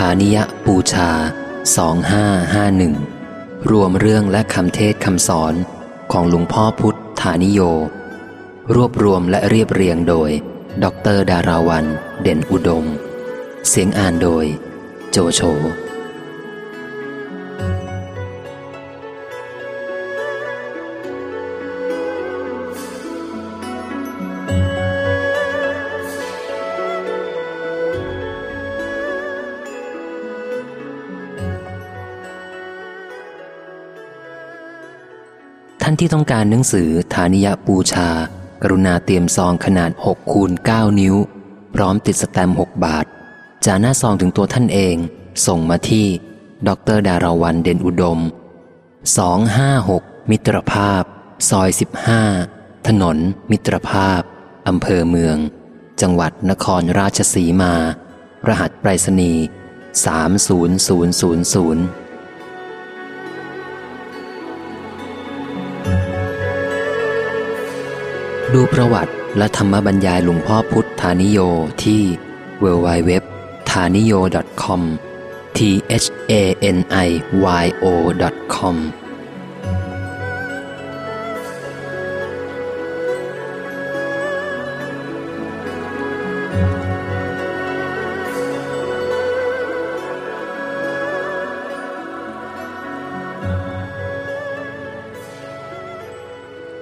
ฐานิยปูชา 2551 รวมเรื่องและคำเทศคำสอนของหลวงพ่อพุทธฐานิโย รวบรวมและเรียบเรียงโดย ดรดาราวัน เด่นอุดม เสียงอ่านโดย โจโฉ ท่านที่ต้องการหนังสือฐานิยปูชา กรุณาเตรียมซองขนาด6คูณ9นิ้ว พร้อมติดสแตมป์6บาท จาหน้าซองถึงตัวท่านเอง ส่งมาที่ ดรดาราวันเด่นอุดม 256 มิตรภาพ ซอย 15 ถนน มิตรภาพ อำเภอเมือง จังหวัดนครราชสีมา รหัสไปรษณีย์30000 ดูประวัติและธรรมบรรยายหลวงพ่อพุทธานิโยที่ www tha n i y o com t h a n i y o com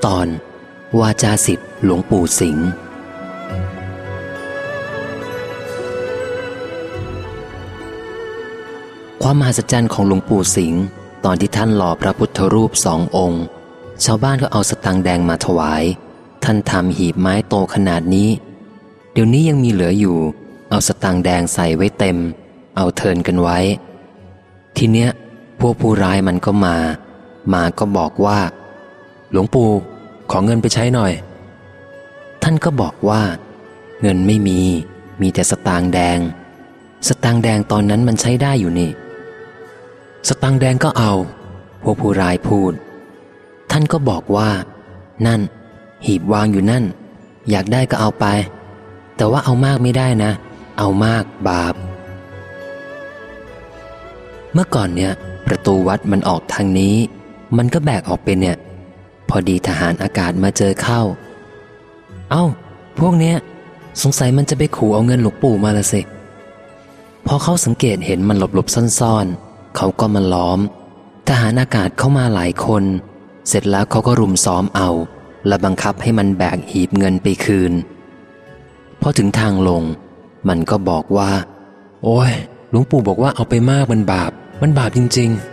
ตอน วาจาสิทธิ์หลวงปู่สิงห์ความมหัศจรรย์ของหลวงปู่สิงห์ตอนที่ท่านหล่อพระพุทธรูปสององค์ ชาวบ้านก็เอาสตังแดงมาถวาย ท่านทำหีบไม้โตขนาดนี้ เดี๋ยวนี้ยังมีเหลืออยู่ เอาสตังแดงใส่ไว้เต็ม เอาเทินกันไว้ ทีเนี้ยพวกผู้ร้ายมันก็มา มาก็บอกว่า หลวงปู่ ขอเงินไปใช้หน่อย ท่านก็บอกว่า เงินไม่มี มีแต่สตางค์แดง สตางค์แดงตอนนั้นมันใช้ได้อยู่นี่ สตางค์แดงก็เอาพวกผู้ร้ายพูด ท่านก็บอกว่า นั่น หีบวางอยู่นั่น อยากได้ก็เอาไป แต่ว่าเอามากไม่ได้นะ เอามากบาป เมื่อก่อนเนี่ย ประตูวัดมันออกทางนี้ มันก็แบกออกไปเนี่ย พอดีทหารอากาศมาเจอเข้า เอา้า พวกเนี้ย สงสัยมันจะไปขู่เอาเงินหลวงปู่มาละสิ พอเขาสังเกตเห็นมันหลบหลบซ่อนๆ เขาก็มาล้อม ทหารอากาศเข้ามาหลายคน เสร็จแล้วเขาก็รุมซ้อมเอา และบังคับให้มันแบกหีบเงินไปคืน พอถึงทางลง มันก็บอกว่า โอ้ยหลวงปู่บอกว่าเอาไปมากมันบาป มันบาปจริง ๆ